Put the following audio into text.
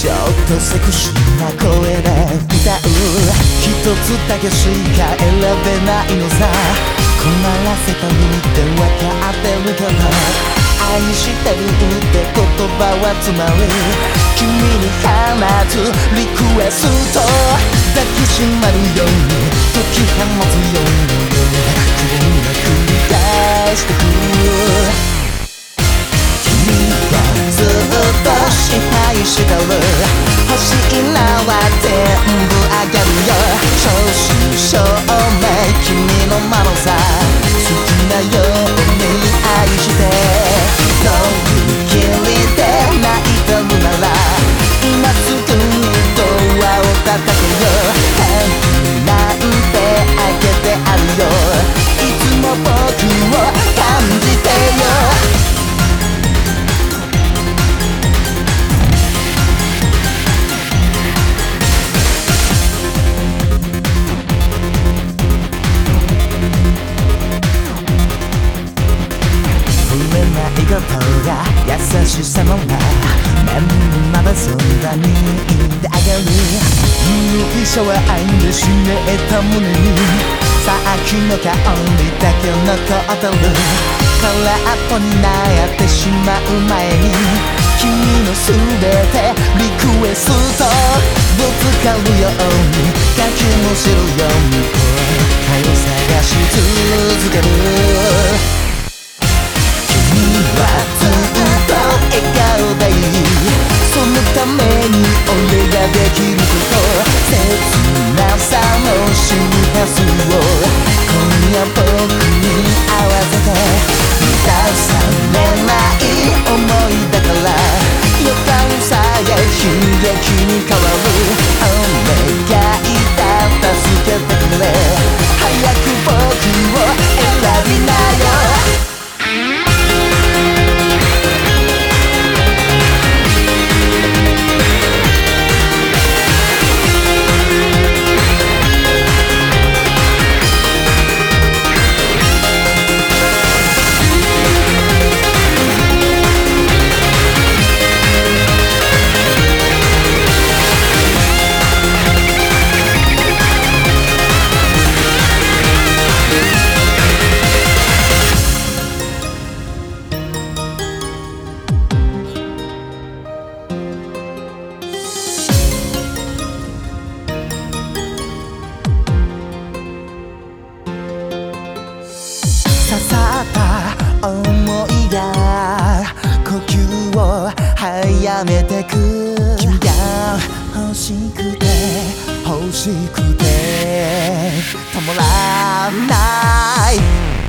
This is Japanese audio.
ちょっとセクシーな声で歌う一つだけしか選べないのさ困らせたみって分かってるけど愛してる。って言葉はつまり君に放つリクエスト抱きしまるように解き放つように君が繰り返してく優しさのな。目にまだそんなに。いてあげる。勇者は愛で湿った胸に。さっきの香りだけ残ってる空っぽになってしまう前に。君のすべてリクエスト。ぶつかるように。かきむしるように。刺さった思いが呼吸を早めてく君が欲しくて欲しくてたまらない。